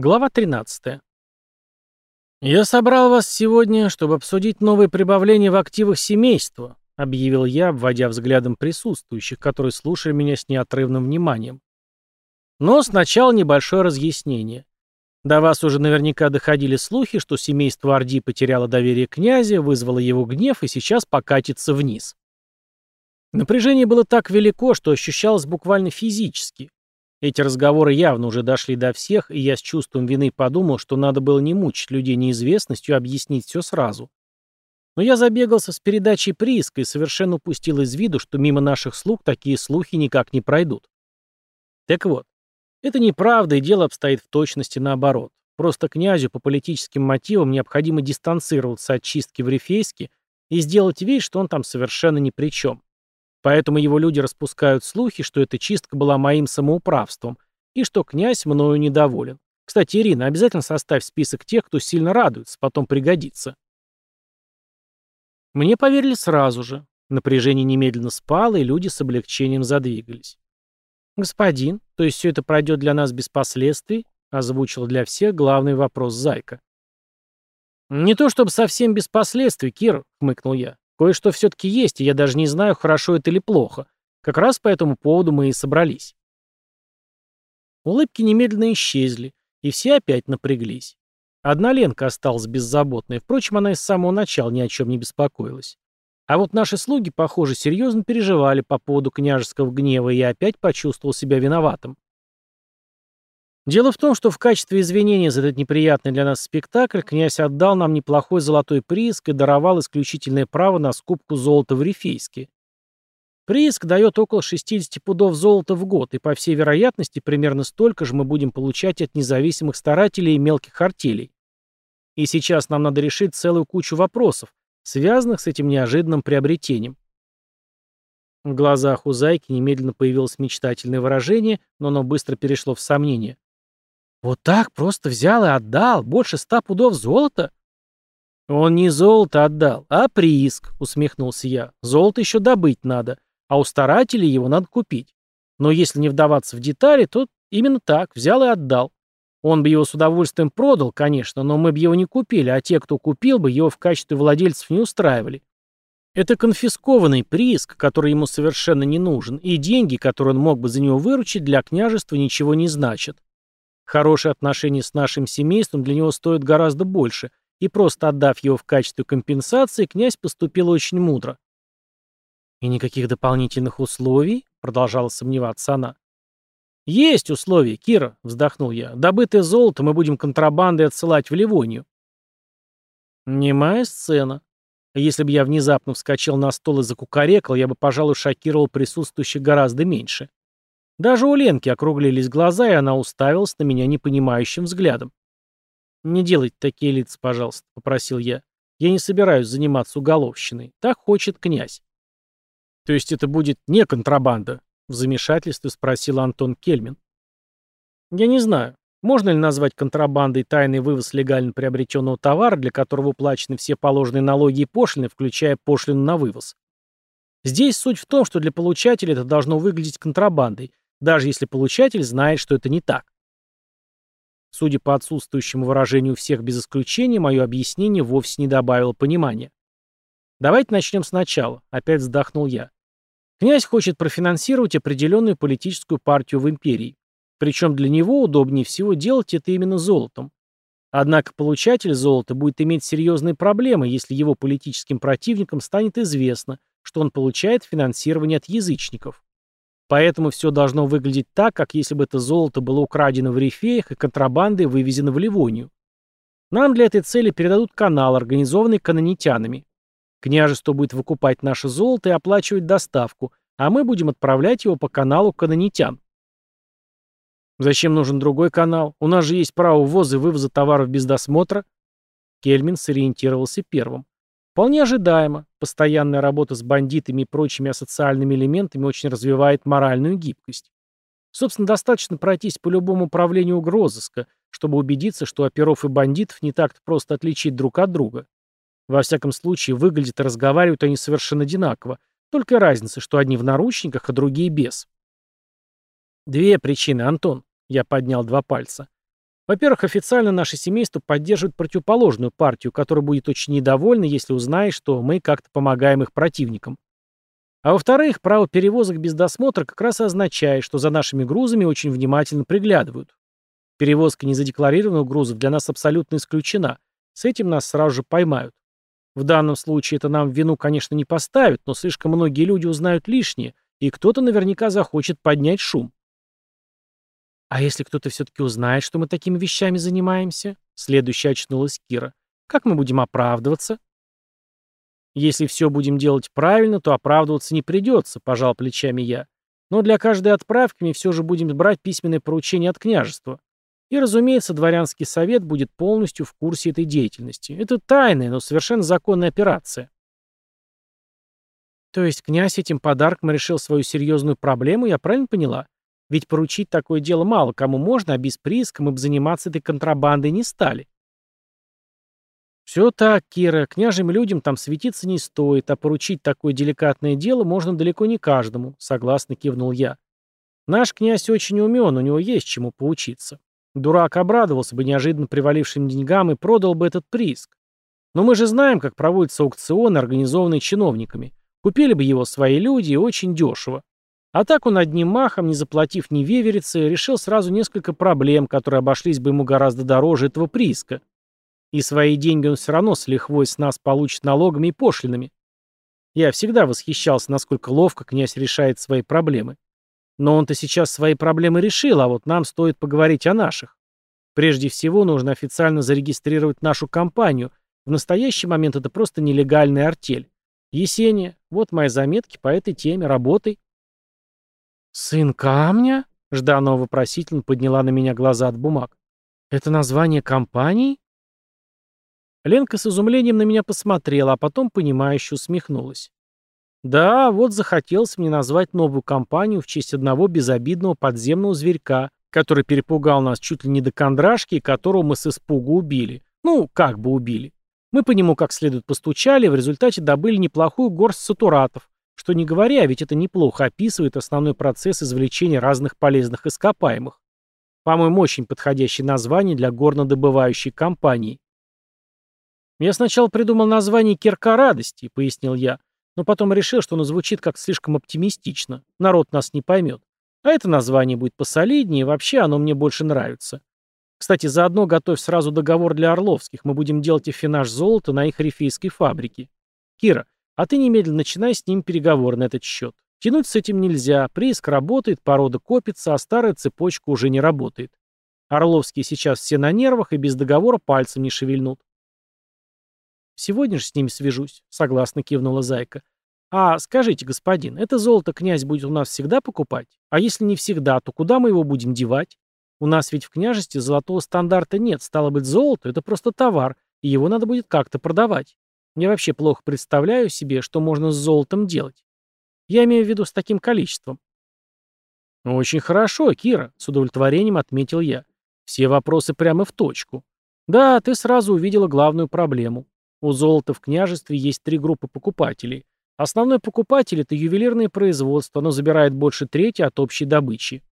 Глава 13. «Я собрал вас сегодня, чтобы обсудить новые прибавления в активах семейства», объявил я, обводя взглядом присутствующих, которые слушали меня с неотрывным вниманием. Но сначала небольшое разъяснение. До вас уже наверняка доходили слухи, что семейство Орди потеряло доверие князя, вызвало его гнев и сейчас покатится вниз. Напряжение было так велико, что ощущалось буквально физически. Эти разговоры явно уже дошли до всех, и я с чувством вины подумал, что надо было не мучить людей неизвестностью, а объяснить все сразу. Но я забегался с передачей прииска и совершенно упустил из виду, что мимо наших слуг такие слухи никак не пройдут. Так вот, это неправда, и дело обстоит в точности наоборот. Просто князю по политическим мотивам необходимо дистанцироваться от чистки в Рифейске и сделать вид, что он там совершенно ни при чем. Поэтому его люди распускают слухи, что эта чистка была моим самоуправством, и что князь мною недоволен. Кстати, Ирина, обязательно составь список тех, кто сильно радуется, потом пригодится. Мне поверили сразу же. Напряжение немедленно спало, и люди с облегчением задвигались. «Господин, то есть все это пройдет для нас без последствий?» озвучил для всех главный вопрос Зайка. «Не то чтобы совсем без последствий, Кир», — хмыкнул я. Кое-что все-таки есть, и я даже не знаю, хорошо это или плохо. Как раз по этому поводу мы и собрались. Улыбки немедленно исчезли, и все опять напряглись. Одна Ленка осталась беззаботной, впрочем, она и с самого начала ни о чем не беспокоилась. А вот наши слуги, похоже, серьезно переживали по поводу княжеского гнева, и я опять почувствовал себя виноватым. Дело в том, что в качестве извинения за этот неприятный для нас спектакль князь отдал нам неплохой золотой прииск и даровал исключительное право на скупку золота в Рифейске. Прииск дает около 60 пудов золота в год, и по всей вероятности примерно столько же мы будем получать от независимых старателей и мелких артелей. И сейчас нам надо решить целую кучу вопросов, связанных с этим неожиданным приобретением. В глазах у Зайки немедленно появилось мечтательное выражение, но оно быстро перешло в сомнение. Вот так просто взял и отдал? Больше ста пудов золота? Он не золото отдал, а прииск, усмехнулся я. Золото еще добыть надо, а у старателей его надо купить. Но если не вдаваться в детали, то именно так, взял и отдал. Он бы его с удовольствием продал, конечно, но мы бы его не купили, а те, кто купил бы, его в качестве владельцев не устраивали. Это конфискованный прииск, который ему совершенно не нужен, и деньги, которые он мог бы за него выручить, для княжества ничего не значат. Хорошие отношения с нашим семейством для него стоят гораздо больше, и просто отдав его в качестве компенсации, князь поступил очень мудро. «И никаких дополнительных условий?» — продолжала сомневаться она. «Есть условия, Кира», — вздохнул я. «Добытое золото мы будем контрабандой отсылать в Ливонию». Немая сцена. Если бы я внезапно вскочил на стол и закукарекал, я бы, пожалуй, шокировал присутствующих гораздо меньше. Даже у Ленки округлились глаза, и она уставилась на меня непонимающим взглядом. «Не делайте такие лица, пожалуйста», — попросил я. «Я не собираюсь заниматься уголовщиной. Так хочет князь». «То есть это будет не контрабанда?» — в замешательстве спросил Антон Кельмин. «Я не знаю, можно ли назвать контрабандой тайный вывоз легально приобретенного товара, для которого уплачены все положенные налоги и пошлины, включая пошлину на вывоз. Здесь суть в том, что для получателя это должно выглядеть контрабандой, даже если получатель знает, что это не так. Судя по отсутствующему выражению всех без исключения, мое объяснение вовсе не добавило понимания. Давайте начнем сначала, опять вздохнул я. Князь хочет профинансировать определенную политическую партию в империи. Причем для него удобнее всего делать это именно золотом. Однако получатель золота будет иметь серьезные проблемы, если его политическим противникам станет известно, что он получает финансирование от язычников. Поэтому все должно выглядеть так, как если бы это золото было украдено в рифеях и контрабандой вывезено в Ливонию. Нам для этой цели передадут канал, организованный канонитянами. Княжество будет выкупать наше золото и оплачивать доставку, а мы будем отправлять его по каналу канонитян. Зачем нужен другой канал? У нас же есть право ввоза и вывоза товаров без досмотра. Кельмин сориентировался первым. Вполне ожидаемо. Постоянная работа с бандитами и прочими асоциальными элементами очень развивает моральную гибкость. Собственно, достаточно пройтись по любому управлению угрозыска, чтобы убедиться, что оперов и бандитов не так-то просто отличить друг от друга. Во всяком случае, выглядят и разговаривают они совершенно одинаково, только разница, что одни в наручниках, а другие без. Две причины, Антон. Я поднял два пальца. Во-первых, официально наше семейство поддерживает противоположную партию, которая будет очень недовольна, если узнает, что мы как-то помогаем их противникам. А во-вторых, право перевозок без досмотра как раз и означает, что за нашими грузами очень внимательно приглядывают. Перевозка незадекларированных грузов для нас абсолютно исключена. С этим нас сразу же поймают. В данном случае это нам вину, конечно, не поставит, но слишком многие люди узнают лишнее, и кто-то наверняка захочет поднять шум. «А если кто-то все-таки узнает, что мы такими вещами занимаемся?» Следующая очнулась Кира. «Как мы будем оправдываться?» «Если все будем делать правильно, то оправдываться не придется», — пожал плечами я. «Но для каждой отправки мы все же будем брать письменное поручение от княжества. И, разумеется, дворянский совет будет полностью в курсе этой деятельности. Это тайная, но совершенно законная операция». То есть князь этим подарком решил свою серьезную проблему, я правильно поняла? Ведь поручить такое дело мало кому можно, а без прииска мы бы заниматься этой контрабандой не стали. «Все так, Кира, княжим людям там светиться не стоит, а поручить такое деликатное дело можно далеко не каждому», — согласно кивнул я. «Наш князь очень умен, у него есть чему поучиться. Дурак обрадовался бы неожиданно привалившим деньгам и продал бы этот прииск. Но мы же знаем, как проводятся аукционы, организованные чиновниками. Купили бы его свои люди и очень дешево. А так он одним махом, не заплатив ни веверицы, решил сразу несколько проблем, которые обошлись бы ему гораздо дороже этого прииска. И свои деньги он все равно с лихвой с нас получит налогами и пошлинами. Я всегда восхищался, насколько ловко князь решает свои проблемы. Но он-то сейчас свои проблемы решил, а вот нам стоит поговорить о наших. Прежде всего, нужно официально зарегистрировать нашу компанию. В настоящий момент это просто нелегальная артель. Есения, вот мои заметки по этой теме, работай. «Сын камня?» — Жданова вопросительно подняла на меня глаза от бумаг. «Это название компании?» Ленка с изумлением на меня посмотрела, а потом понимающе усмехнулась. Да, вот захотелось мне назвать новую компанию в честь одного безобидного подземного зверька, который перепугал нас чуть ли не до кондрашки и которого мы с испугу убили. Ну, как бы убили. Мы по нему как следует постучали, в результате добыли неплохую горсть сатуратов, что не говоря, ведь это неплохо описывает основной процесс извлечения разных полезных ископаемых. По-моему, очень подходящее название для горнодобывающей компании. «Я сначала придумал название «Кирка радости», — пояснил я, но потом решил, что оно звучит как слишком оптимистично. Народ нас не поймет. А это название будет посолиднее, и вообще оно мне больше нравится. Кстати, заодно готовь сразу договор для Орловских. Мы будем делать эфинаж золота на их рифейской фабрике. Кира, а ты немедленно начинай с ним переговоры на этот счет. Тянуть с этим нельзя. Прииск работает, порода копится, а старая цепочка уже не работает. Орловские сейчас все на нервах и без договора пальцем не шевельнут. Сегодня же с ними свяжусь, согласно кивнула Зайка. А скажите, господин, это золото князь будет у нас всегда покупать? А если не всегда, то куда мы его будем девать? У нас ведь в княжестве золотого стандарта нет, стало быть, золото — это просто товар, и его надо будет как-то продавать. Я вообще плохо представляю себе, что можно с золотом делать. Я имею в виду с таким количеством. Очень хорошо, Кира, с удовлетворением отметил я. Все вопросы прямо в точку. Да, ты сразу увидела главную проблему. У золота в княжестве есть три группы покупателей. Основной покупатель – это ювелирное производство, оно забирает больше трети от общей добычи.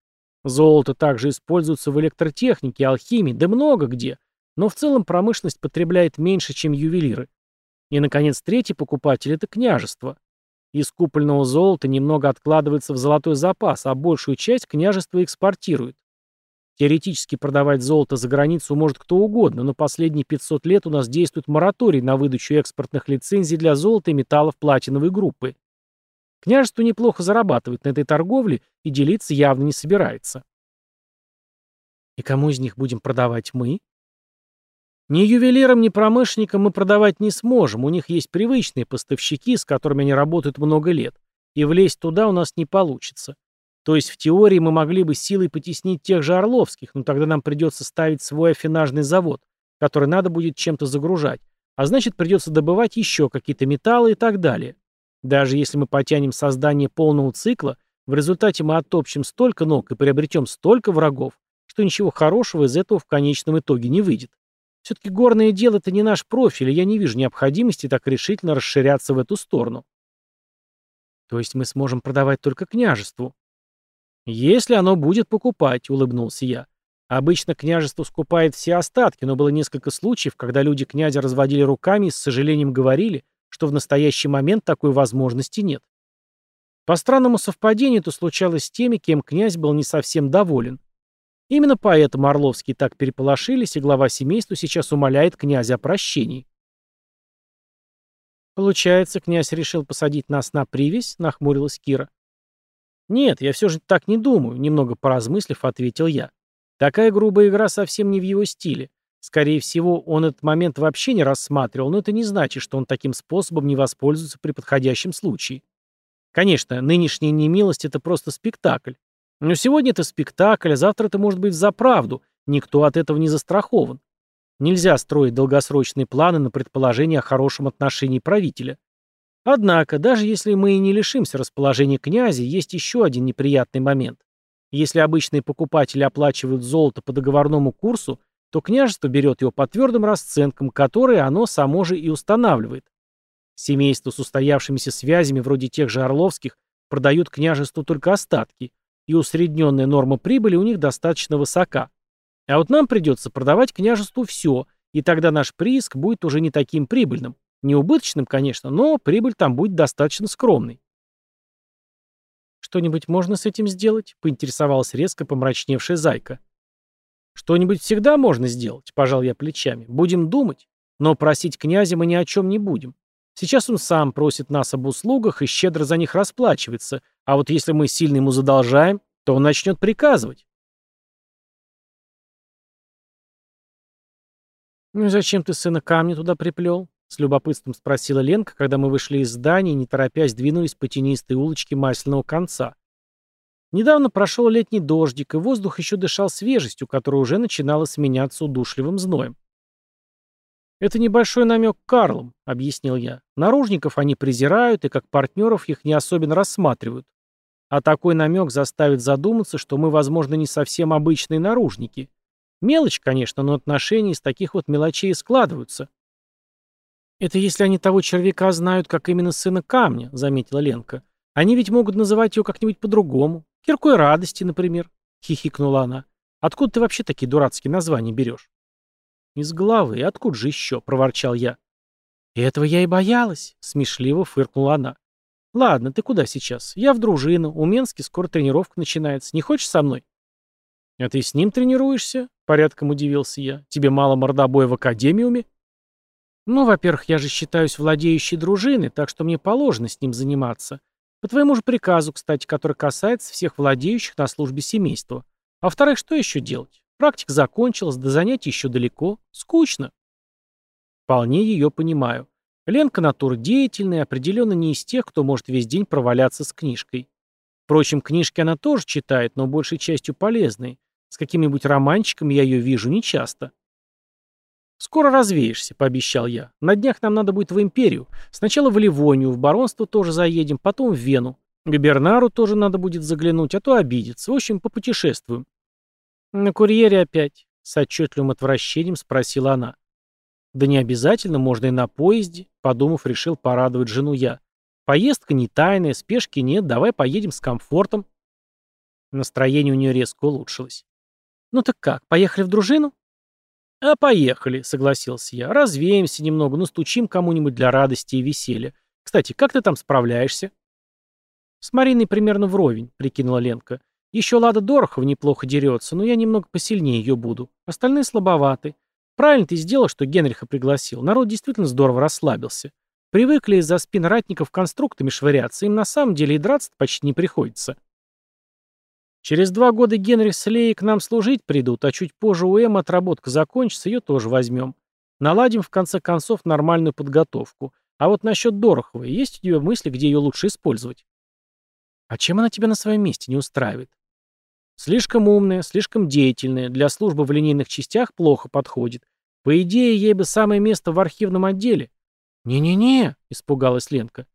Золото также используется в электротехнике, алхимии, да много где, но в целом промышленность потребляет меньше, чем ювелиры. И, наконец, третий покупатель – это княжество. Из купольного золота немного откладывается в золотой запас, а большую часть княжество экспортирует. Теоретически продавать золото за границу может кто угодно, но последние 500 лет у нас действует мораторий на выдачу экспортных лицензий для золота и металлов платиновой группы. Княжество неплохо зарабатывает на этой торговле и делиться явно не собирается. И кому из них будем продавать мы? Ни ювелирам, ни промышленникам мы продавать не сможем, у них есть привычные поставщики, с которыми они работают много лет, и влезть туда у нас не получится. То есть в теории мы могли бы силой потеснить тех же Орловских, но тогда нам придется ставить свой афинажный завод, который надо будет чем-то загружать, а значит придется добывать еще какие-то металлы и так далее. Даже если мы потянем создание полного цикла, в результате мы оттопчем столько ног и приобретем столько врагов, что ничего хорошего из этого в конечном итоге не выйдет. Все-таки горное дело – это не наш профиль, и я не вижу необходимости так решительно расширяться в эту сторону. То есть мы сможем продавать только княжеству, «Если оно будет покупать», — улыбнулся я. Обычно княжество скупает все остатки, но было несколько случаев, когда люди князя разводили руками и с сожалением говорили, что в настоящий момент такой возможности нет. По странному совпадению это случалось с теми, кем князь был не совсем доволен. Именно поэтому Орловские так переполошились, и глава семейства сейчас умоляет князя о прощении. «Получается, князь решил посадить нас на привязь?» — нахмурилась Кира. «Нет, я все же так не думаю», — немного поразмыслив, ответил я. «Такая грубая игра совсем не в его стиле. Скорее всего, он этот момент вообще не рассматривал, но это не значит, что он таким способом не воспользуется при подходящем случае. Конечно, нынешняя немилость — это просто спектакль. Но сегодня это спектакль, а завтра это может быть за правду. Никто от этого не застрахован. Нельзя строить долгосрочные планы на предположение о хорошем отношении правителя. Однако, даже если мы и не лишимся расположения князя, есть еще один неприятный момент. Если обычные покупатели оплачивают золото по договорному курсу, то княжество берет его по твердым расценкам, которые оно само же и устанавливает. Семейства с устоявшимися связями, вроде тех же Орловских, продают княжеству только остатки, и усредненная норма прибыли у них достаточно высока. А вот нам придется продавать княжеству все, и тогда наш прииск будет уже не таким прибыльным. Не убыточным, конечно, но прибыль там будет достаточно скромной. «Что-нибудь можно с этим сделать?» — поинтересовалась резко помрачневшая зайка. «Что-нибудь всегда можно сделать», — пожал я плечами. «Будем думать. Но просить князя мы ни о чем не будем. Сейчас он сам просит нас об услугах и щедро за них расплачивается, а вот если мы сильно ему задолжаем, то он начнет приказывать. «Ну и зачем ты сына камня туда приплел?» — с любопытством спросила Ленка, когда мы вышли из здания и, не торопясь, двинулись по тенистой улочке масляного конца. Недавно прошел летний дождик, и воздух еще дышал свежестью, которая уже начинала сменяться удушливым зноем. «Это небольшой намек Карлам», — объяснил я. «Наружников они презирают и как партнеров их не особенно рассматривают. А такой намек заставит задуматься, что мы, возможно, не совсем обычные наружники. Мелочь, конечно, но отношения из таких вот мелочей складываются». «Это если они того червяка знают, как именно сына камня», — заметила Ленка. «Они ведь могут называть его как-нибудь по-другому. Киркой радости, например», — хихикнула она. «Откуда ты вообще такие дурацкие названия берешь?» «Из головы. Откуда же еще?» — проворчал я. «Этого я и боялась», — смешливо фыркнула она. «Ладно, ты куда сейчас? Я в дружину. У Менски скоро тренировка начинается. Не хочешь со мной?» «А ты с ним тренируешься?» — порядком удивился я. «Тебе мало мордобоя в академиуме?» «Ну, во-первых, я же считаюсь владеющей дружиной, так что мне положено с ним заниматься. По твоему же приказу, кстати, который касается всех владеющих на службе семейства. А во-вторых, что еще делать? Практика закончилась, до занятий еще далеко. Скучно. Вполне ее понимаю. Ленка натура деятельная, определенно не из тех, кто может весь день проваляться с книжкой. Впрочем, книжки она тоже читает, но большей частью полезные. С каким-нибудь романчиком я ее вижу нечасто. «Скоро развеешься», — пообещал я. «На днях нам надо будет в империю. Сначала в Ливонию, в баронство тоже заедем, потом в Вену. К Бернару тоже надо будет заглянуть, а то обидится. В общем, попутешествуем. «На курьере опять?» — с отчетливым отвращением спросила она. «Да не обязательно, можно и на поезде», — подумав, решил порадовать жену я. «Поездка не тайная, спешки нет, давай поедем с комфортом». Настроение у нее резко улучшилось. «Ну так как, поехали в дружину?» «А поехали», — согласился я. «Развеемся немного, настучим кому-нибудь для радости и веселья. Кстати, как ты там справляешься?» «С Мариной примерно вровень», — прикинула Ленка. Еще Лада Дорохова неплохо дерется, но я немного посильнее ее буду. Остальные слабоваты. Правильно ты сделал, что Генриха пригласил. Народ действительно здорово расслабился. Привыкли из-за спин ратников конструктами швыряться, им на самом деле и драться почти не приходится. Через два года Генрих с Леей к нам служить придут, а чуть позже у Эм отработка закончится, ее тоже возьмем. Наладим, в конце концов, нормальную подготовку. А вот насчет Дороховой, есть у тебя мысли, где ее лучше использовать? А чем она тебя на своем месте не устраивает? Слишком умная, слишком деятельная, для службы в линейных частях плохо подходит. По идее, ей бы самое место в архивном отделе. «Не-не-не», — испугалась Ленка.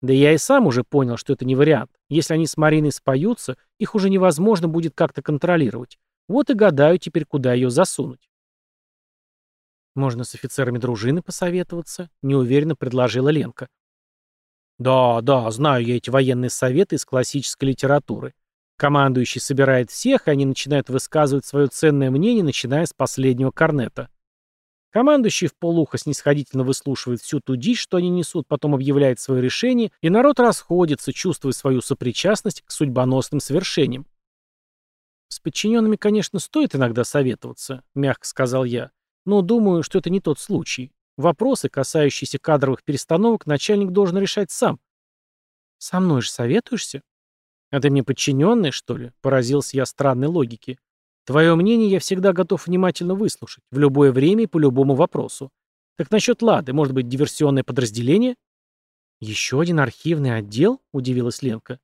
Да я и сам уже понял, что это не вариант. Если они с Мариной споются, их уже невозможно будет как-то контролировать. Вот и гадаю теперь, куда ее засунуть. Можно с офицерами дружины посоветоваться, неуверенно предложила Ленка. Да, да, знаю я эти военные советы из классической литературы. Командующий собирает всех, и они начинают высказывать свое ценное мнение, начиная с последнего корнета. Командующий в полухо снисходительно выслушивает всю ту дичь, что они несут, потом объявляет свое решение, и народ расходится, чувствуя свою сопричастность к судьбоносным свершениям. «С подчиненными, конечно, стоит иногда советоваться», — мягко сказал я, «но думаю, что это не тот случай. Вопросы, касающиеся кадровых перестановок, начальник должен решать сам». «Со мной же советуешься?» «А ты мне подчиненный, что ли?» — поразился я странной логике. «Твое мнение я всегда готов внимательно выслушать, в любое время и по любому вопросу. Так насчет Лады, может быть, диверсионное подразделение?» «Еще один архивный отдел?» — удивилась Ленка.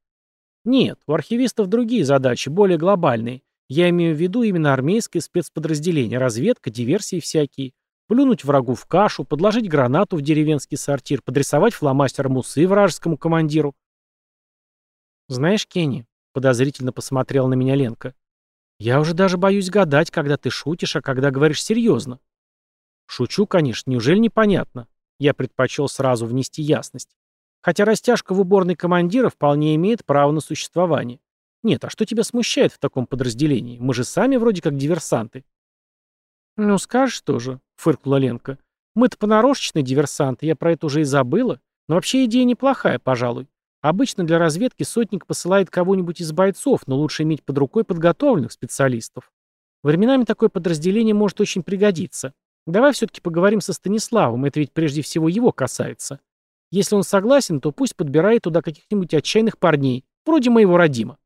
«Нет, у архивистов другие задачи, более глобальные. Я имею в виду именно армейское спецподразделение, разведка, диверсии всякие. Плюнуть врагу в кашу, подложить гранату в деревенский сортир, подрисовать фломастером усы вражескому командиру. «Знаешь, Кенни», — подозрительно посмотрел на меня Ленка, «я уже даже боюсь гадать, когда ты шутишь, а когда говоришь серьезно». «Шучу, конечно, неужели непонятно?» Я предпочел сразу внести ясность. Хотя растяжка в уборной командира вполне имеет право на существование. Нет, а что тебя смущает в таком подразделении? Мы же сами вроде как диверсанты. Ну, скажешь тоже, фыркнула Ленка. Мы-то понарошечные диверсанты, я про это уже и забыла. Но вообще идея неплохая, пожалуй. Обычно для разведки сотник посылает кого-нибудь из бойцов, но лучше иметь под рукой подготовленных специалистов. Временами такое подразделение может очень пригодиться. Давай все-таки поговорим со Станиславом, это ведь прежде всего его касается. Если он согласен, то пусть подбирает туда каких-нибудь отчаянных парней, вроде моего родима.